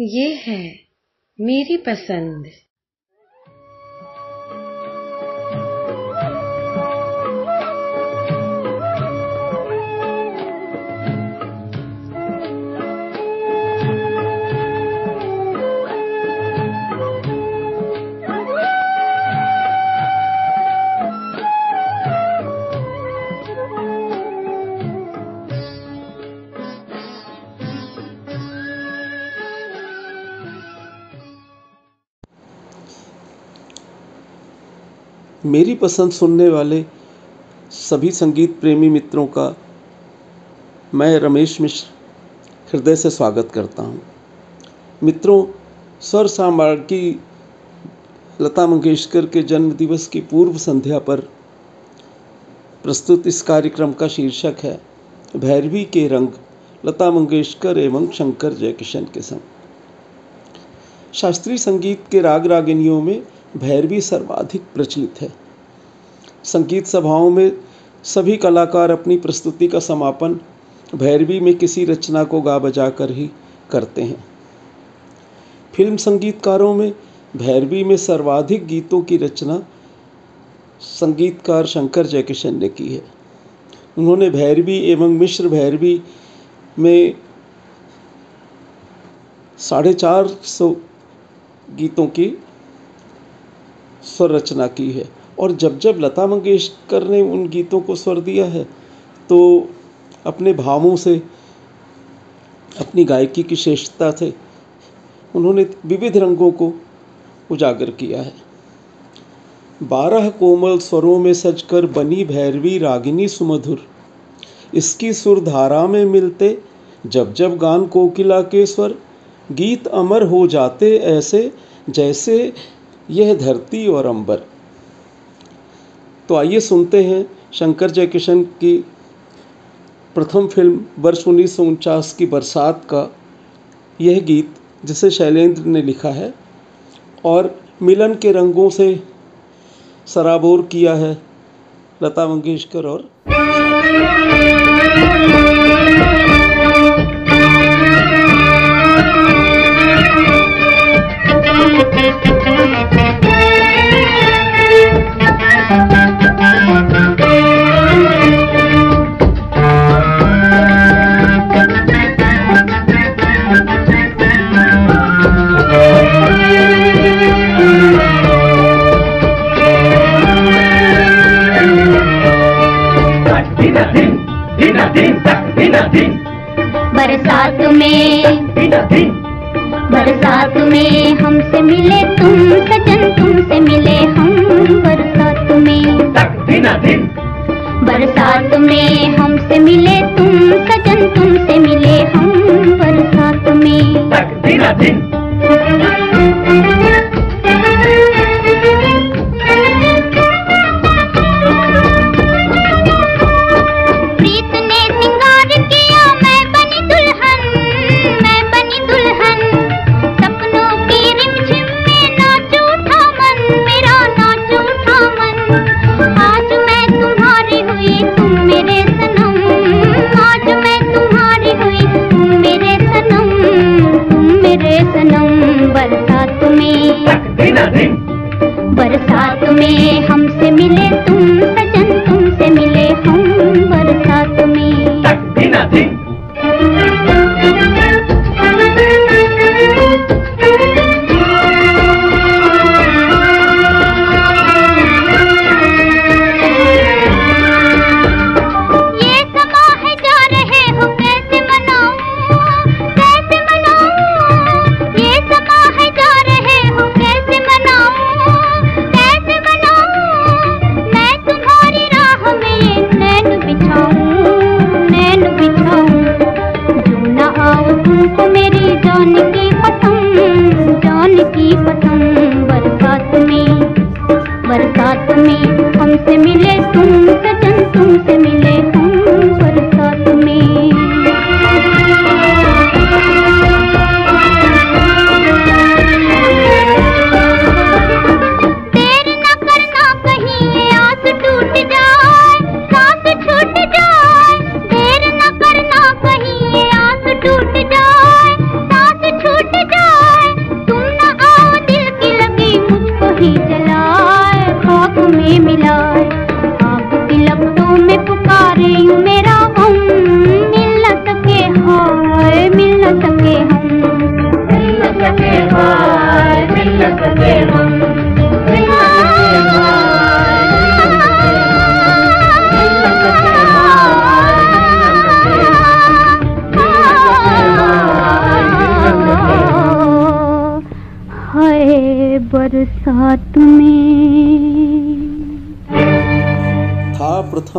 ये है मेरी पसंद। मेरी पसंद सुनने वाले सभी संगीत प्रेमी मित्रों का मैं रमेश मिश्र हृदय से स्वागत करता हूँ। मित्रों, स्वर साम्राज्ञी की लता मंगेशकर के जन्म दिवस की पूर्व संध्या पर प्रस्तुत इस कार्यक्रम का शीर्षक है, भैरवी के रंग, लता मंगेशकर एवं शंकर जयकिशन के संग। शास्त्रीय संगीत के राग रागिनियों में भैरवी सर्वाधिक प्रचलित है। संगीत सभाओं में सभी कलाकार अपनी प्रस्तुति का समापन भैरवी में किसी रचना को गा बजा कर ही करते हैं। फ़िल्म संगीतकारों में भैरवी में सर्वाधिक गीतों की रचना संगीतकार शंकर जयकिशन ने की है। उन्होंने भैरवी एवं मिश्र भैरवी में साढ़े चार सौ गीतों की स्वर रचना की है। और जब जब लता मंगेशकर ने उन गीतों को स्वर दिया है तो अपने भावों से, अपनी गायकी की श्रेष्ठता से उन्होंने विविध रंगों को उजागर किया है। बारह कोमल स्वरों में सजकर बनी भैरवी रागिनी सुमधुर। इसकी सुर धारा में मिलते जब जब गान कोकिला के स्वर, गीत अमर हो जाते ऐसे जैसे यह धरती और अंबर। तो आइए सुनते हैं शंकर जयकिशन की प्रथम फ़िल्म वर्ष उन्नीस की बरसात का यह गीत, जिसे शैलेंद्र ने लिखा है और मिलन के रंगों से सराबोर किया है लता मंगेशकर और बरसात में बरसात में हमसे मिले तुम सजन तुमसे मिले हम बरसात में। बरसात में हमसे मिले तुम सजन तुमसे मिले हम बरसात में। में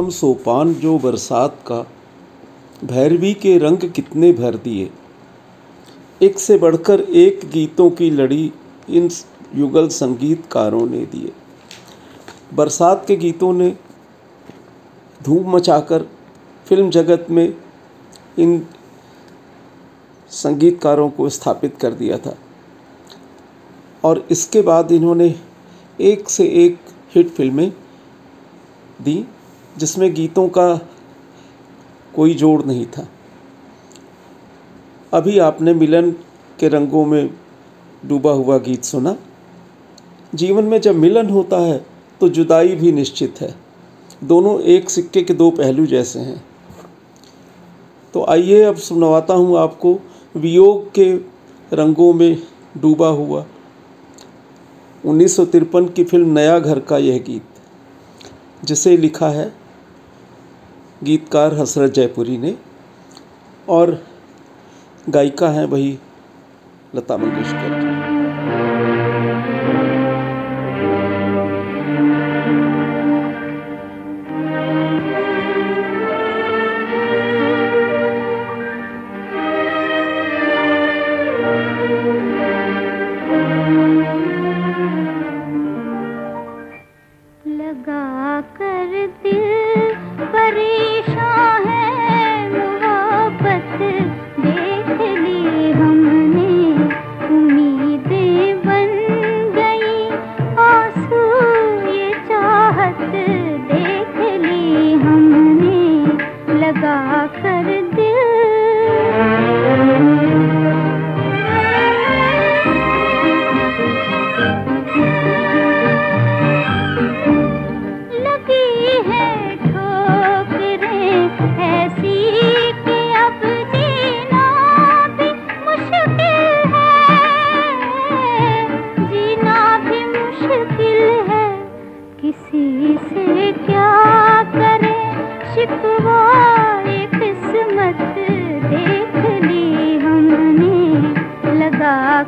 प्रथम सोपान जो बरसात का, भैरवी के रंग कितने भर दिए। एक से बढ़कर एक गीतों की लड़ी इन युगल संगीतकारों ने दिए। बरसात के गीतों ने धूम मचाकर फ़िल्म जगत में इन संगीतकारों को स्थापित कर दिया था। और इसके बाद इन्होंने एक से एक हिट फ़िल्में दी। जिसमें गीतों का कोई जोड़ नहीं था। अभी आपने मिलन के रंगों में डूबा हुआ गीत सुना। जीवन में जब मिलन होता है तो जुदाई भी निश्चित है। दोनों एक सिक्के के दो पहलू जैसे हैं। तो आइए अब सुनवाता हूँ आपको वियोग के रंगों में डूबा हुआ उन्नीस सौ तिरपन की फ़िल्म नया घर का यह गीत, जिसे लिखा है गीतकार हसरत जयपुरी ने और गायिका हैं वही लता मंगेशकर। जी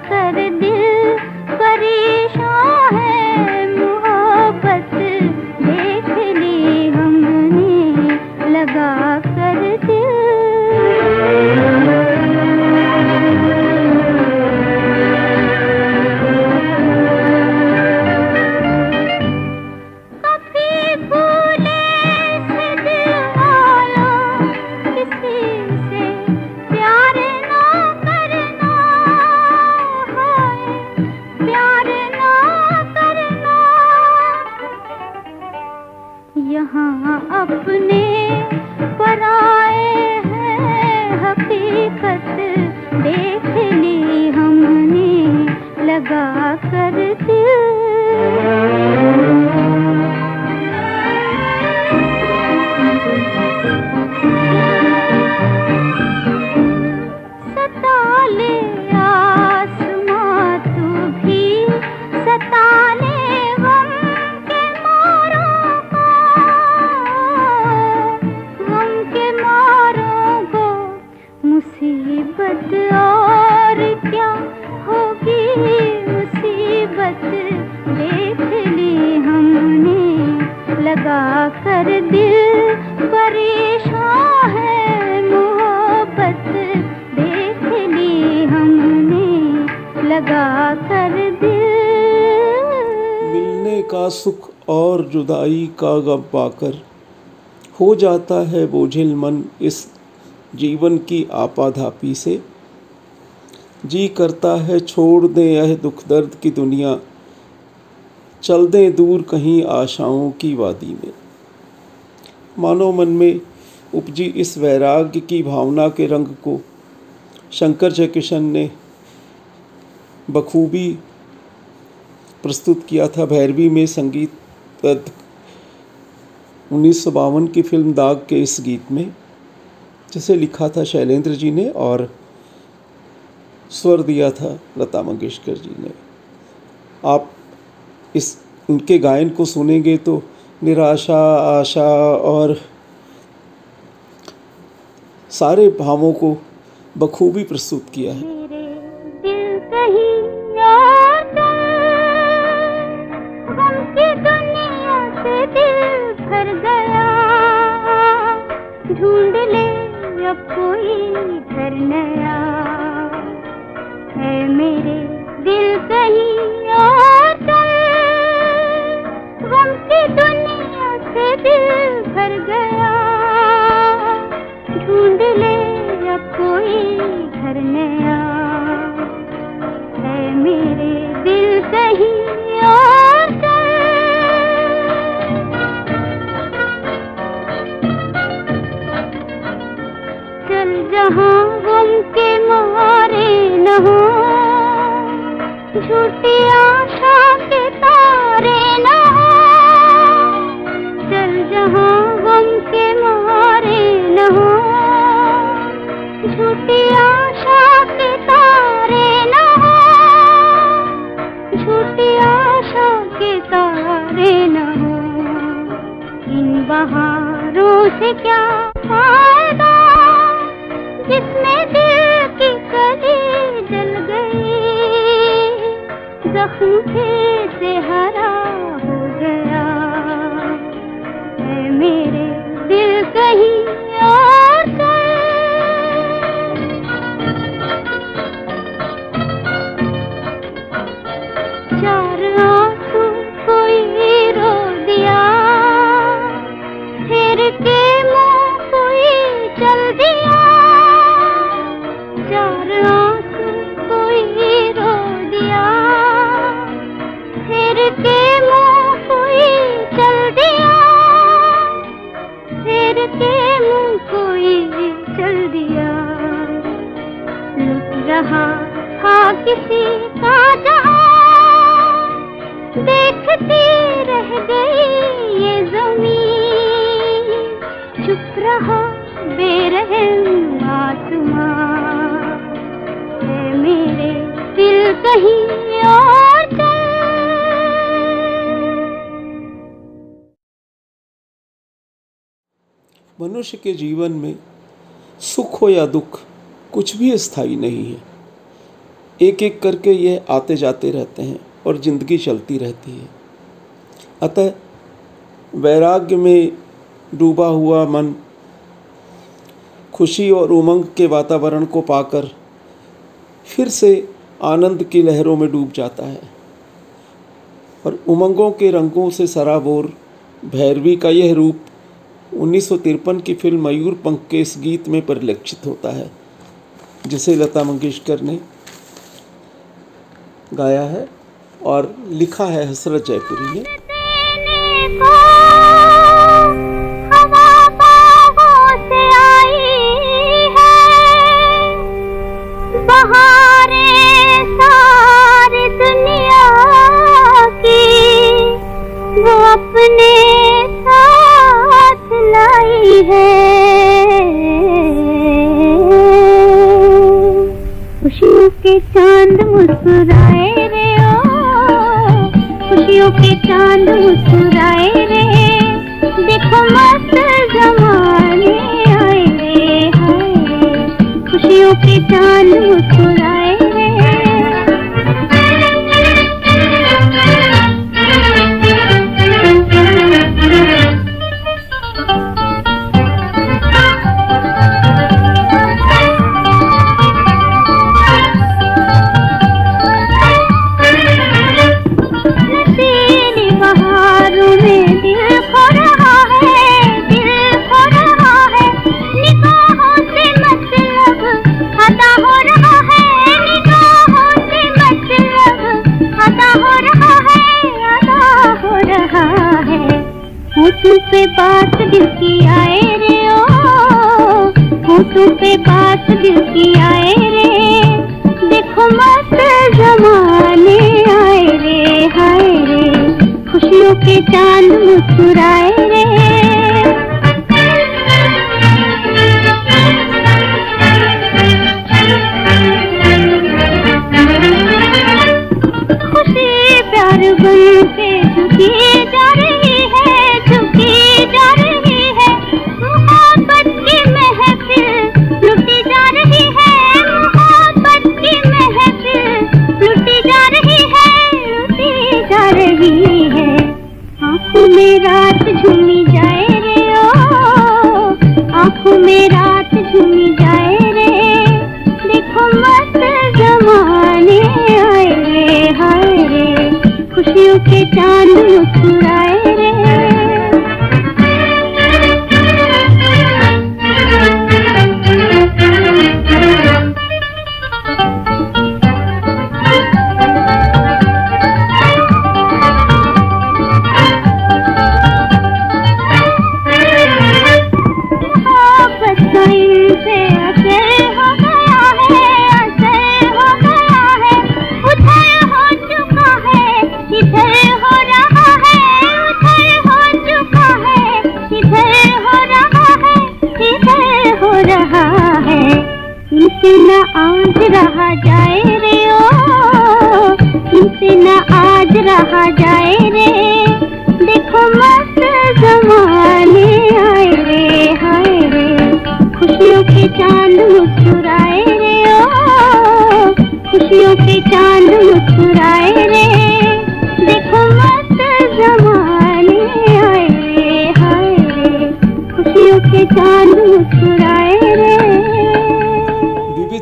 लगा डाले का सुख और जुदाई का गम पाकर हो जाता है बोझिल मन इस जीवन की आपाधापी से। जी करता है, छोड़ दें यह दुख दर्द की दुनिया, चल दें दूर कहीं आशाओं की वादी में। मानो मन में उपजी इस वैराग्य की भावना के रंग को, शंकर जयकिशन ने बखूबी प्रस्तुत किया था भैरवी में संगीत उन्नीस सौ बावन की फ़िल्म दाग के इस गीत में, जिसे लिखा था शैलेंद्र जी ने और स्वर दिया था लता मंगेशकर जी ने। आप इस उनके गायन को सुनेंगे तो निराशा, आशा और सारे भावों को बखूबी प्रस्तुत किया है। ढूंढ ले अब कोई घर नया। है मेरे दिल कहीं और गम की दुनिया से दिल भर गया। मनुष्य के जीवन में सुख हो या दुख, कुछ भी स्थायी नहीं है। एक एक करके यह आते जाते रहते हैं और ज़िंदगी चलती रहती है। अतः वैराग्य में डूबा हुआ मन, खुशी और उमंग के वातावरण को पाकर फिर से आनंद की लहरों में डूब जाता है। और उमंगों के रंगों से सराबोर, भैरवी का यह रूप 1953 की फ़िल्म मयूर पंख के इस गीत में परिलक्षित होता है, जिसे लता मंगेशकर ने गाया है और लिखा है हसरत जयपुरी ने अपने लाई है। खुशियों के चाँद मुस्कुराए रे ओ। खुशियों के चाँद मुस्कुराए रे। देखो मस्त जमाने आए रे हाय खुशियों के चाँद मुस्कुराए मस्त जमाने आए रे, हाय रे। खुशियों के चाँद मुस्कुराए रे। खुशी प्यार बन के झुकी जा चाँद मुस्कुरा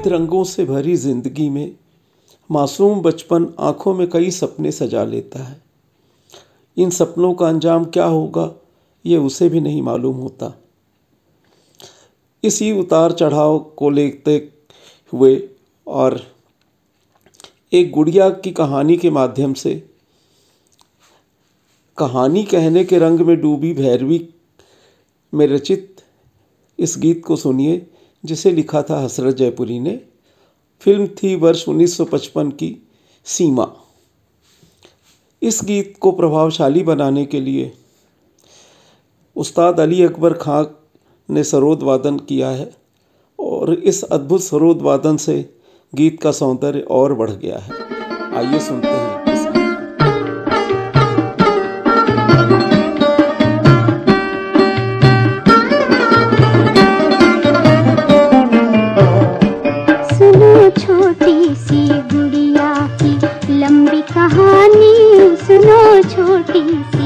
रंगों से भरी ज़िंदगी में मासूम बचपन आँखों में कई सपने सजा लेता है। इन सपनों का अंजाम क्या होगा, ये उसे भी नहीं मालूम होता। इसी उतार चढ़ाव को लेते हुए और एक गुड़िया की कहानी के माध्यम से, कहानी कहने के रंग में डूबी भैरवी, में रचित इस गीत को सुनिए। जिसे लिखा था हसरत जयपुरी ने, फ़िल्म थी वर्ष 1955 की सीमा। इस गीत को प्रभावशाली बनाने के लिए उस्ताद अली अकबर खां ने सरोद वादन किया है और इस अद्भुत सरोद वादन से गीत का सौंदर्य और बढ़ गया है। आइए सुनते हैं। सी गुड़िया की लंबी कहानी सुनो छोटी सी।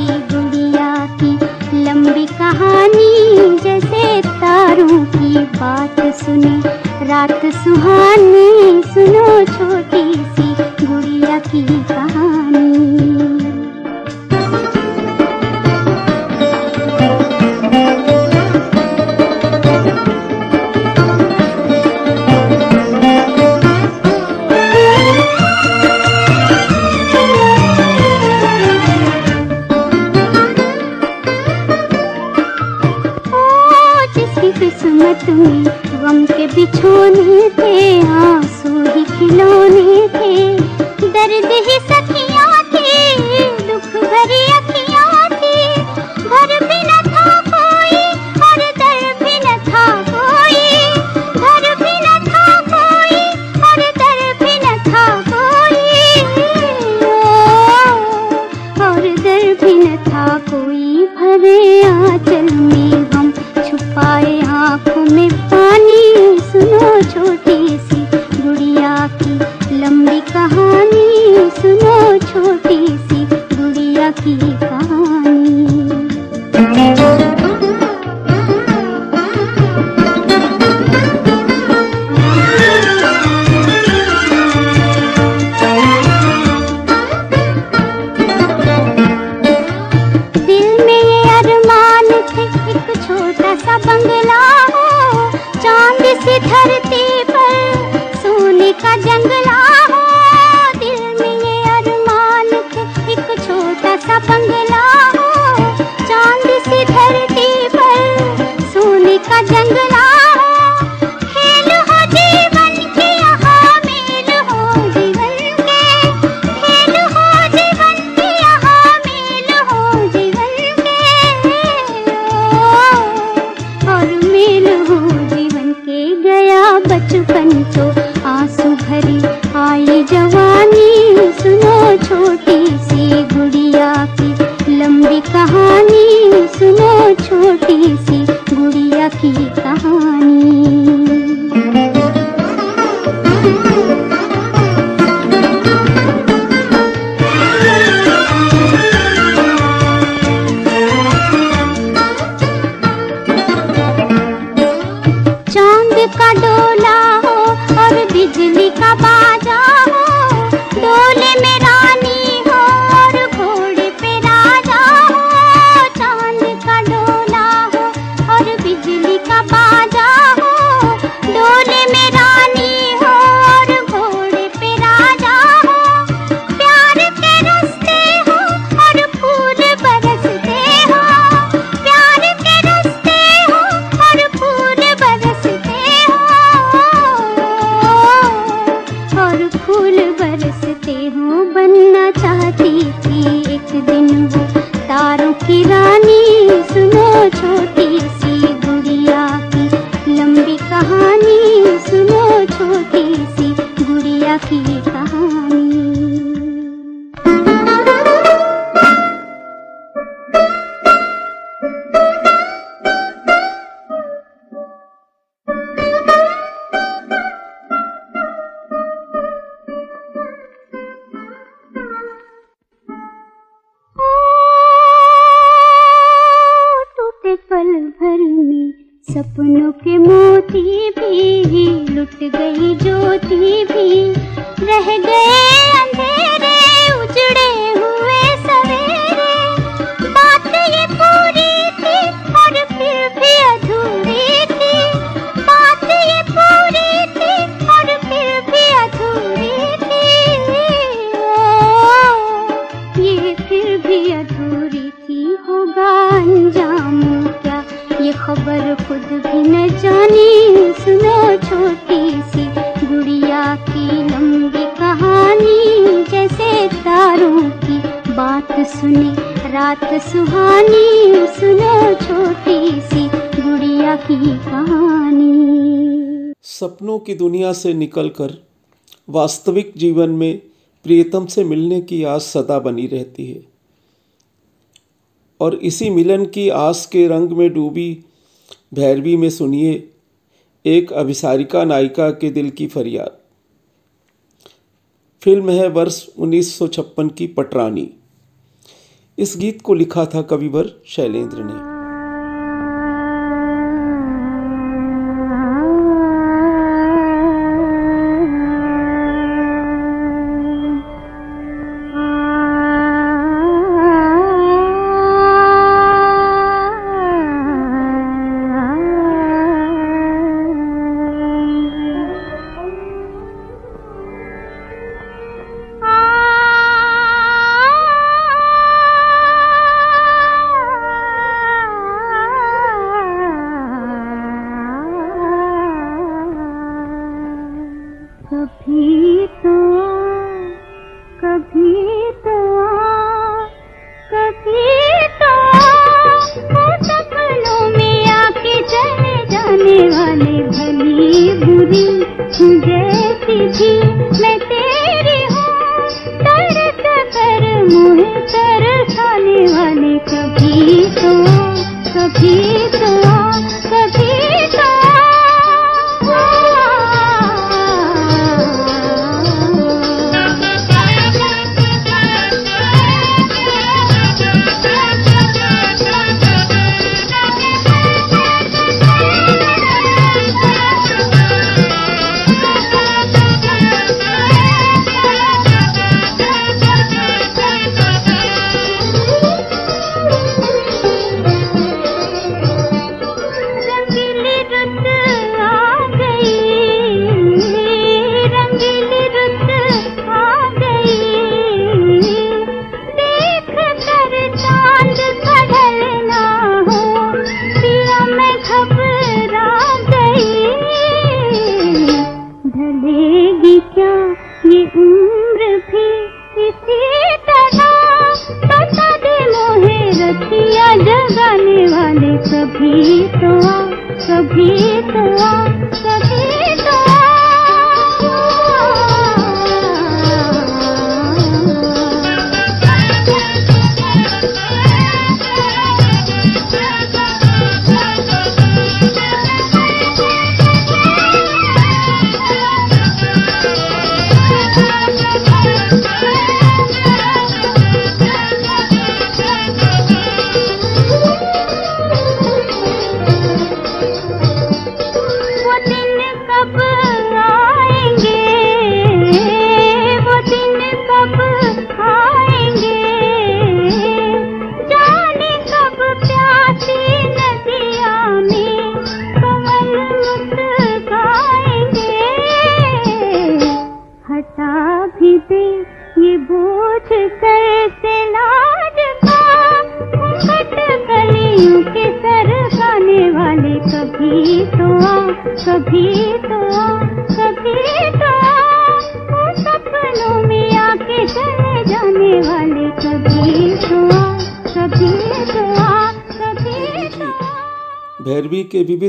गई ज्योति भी। रह गए अंधेरे सपनों की दुनिया से निकलकर वास्तविक जीवन में प्रियतम से मिलने की आस सदा बनी रहती है। और इसी मिलन की आस के रंग में डूबी भैरवी में सुनिए एक अभिसारिका नायिका के दिल की फरियाद। फ़िल्म है वर्ष 1956 की पटरानी। इस गीत को लिखा था कविवर शैलेंद्र ने। 今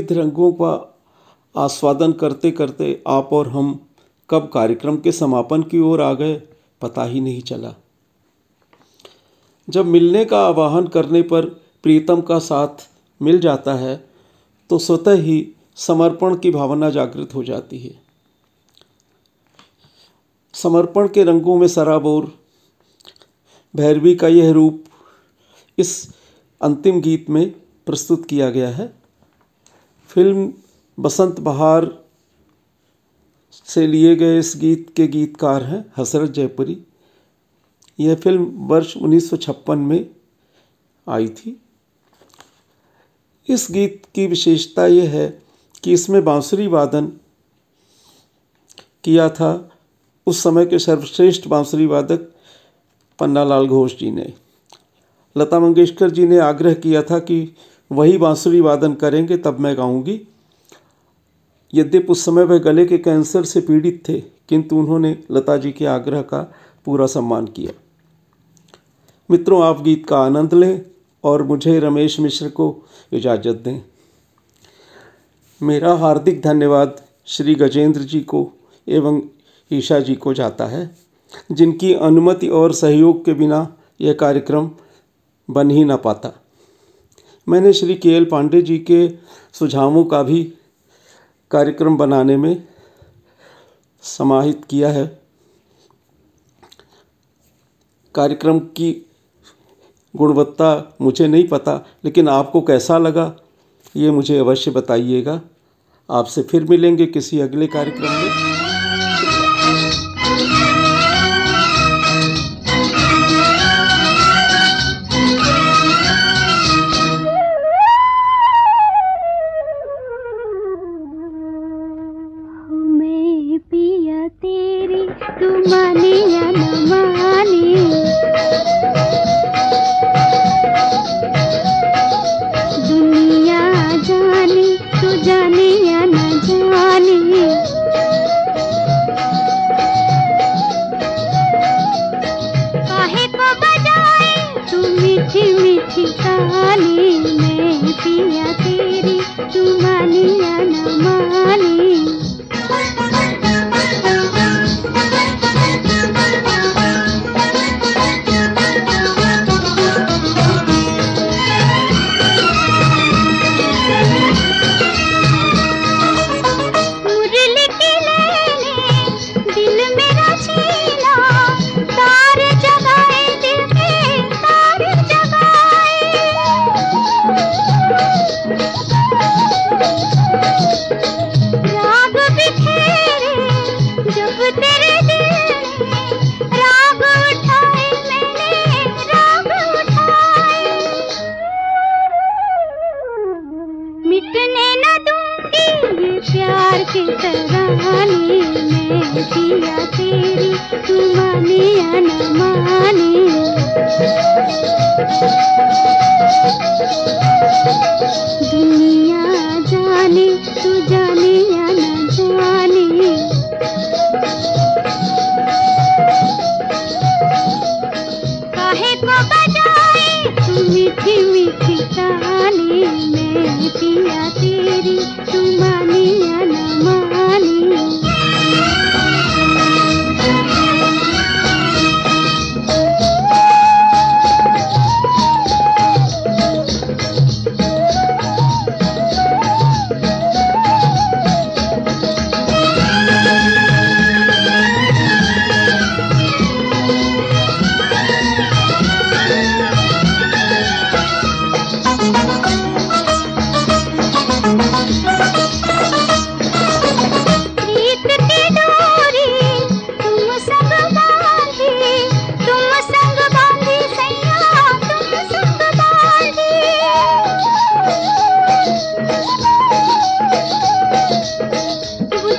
विविध रंगों का आस्वादन करते करते आप और हम कब कार्यक्रम के समापन की ओर आ गए, पता ही नहीं चला। जब मिलने का आवाहन करने पर प्रीतम का साथ मिल जाता है तो स्वतः ही समर्पण की भावना जागृत हो जाती है। समर्पण के रंगों में सराबोर भैरवी का यह रूप इस अंतिम गीत में प्रस्तुत किया गया है। फ़िल्म बसंत बहार से लिए गए इस गीत के गीतकार हैं हसरत जयपुरी। यह फ़िल्म वर्ष 1956 में आई थी। इस गीत की विशेषता यह है कि इसमें बांसुरी वादन किया था। उस समय के सर्वश्रेष्ठ बांसुरी वादक पन्नालाल घोष जी ने। लता मंगेशकर जी ने आग्रह किया था कि वही बांसुरी वादन करेंगे, तब मैं गाऊँगी। यद्यप उस समय वह गले के कैंसर से पीड़ित थे, किंतु उन्होंने लता जी के आग्रह का पूरा सम्मान किया। मित्रों, आप गीत का आनंद लें और मुझे रमेश मिश्र को इजाज़त दें। मेरा हार्दिक धन्यवाद श्री गजेंद्र जी को एवं ईशा जी को जाता है, जिनकी अनुमति और सहयोग के बिना यह कार्यक्रम बन ही ना पाता। मैंने श्री के एल पांडे जी के सुझावों का भी कार्यक्रम बनाने में समाहित किया है। कार्यक्रम की गुणवत्ता मुझे नहीं पता, लेकिन आपको कैसा लगा ये मुझे अवश्य बताइएगा। आपसे फिर मिलेंगे किसी अगले कार्यक्रम में।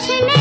আছে না